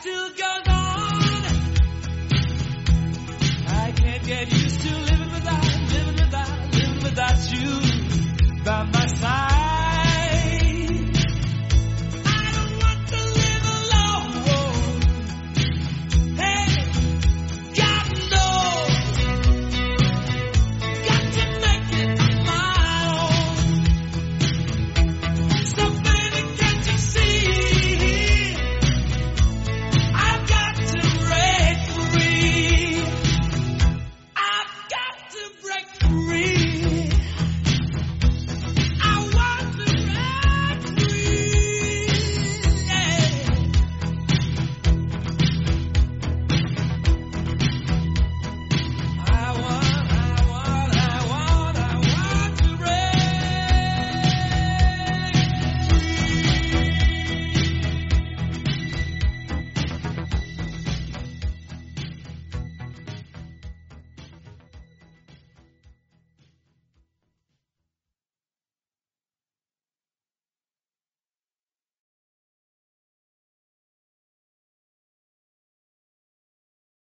Still.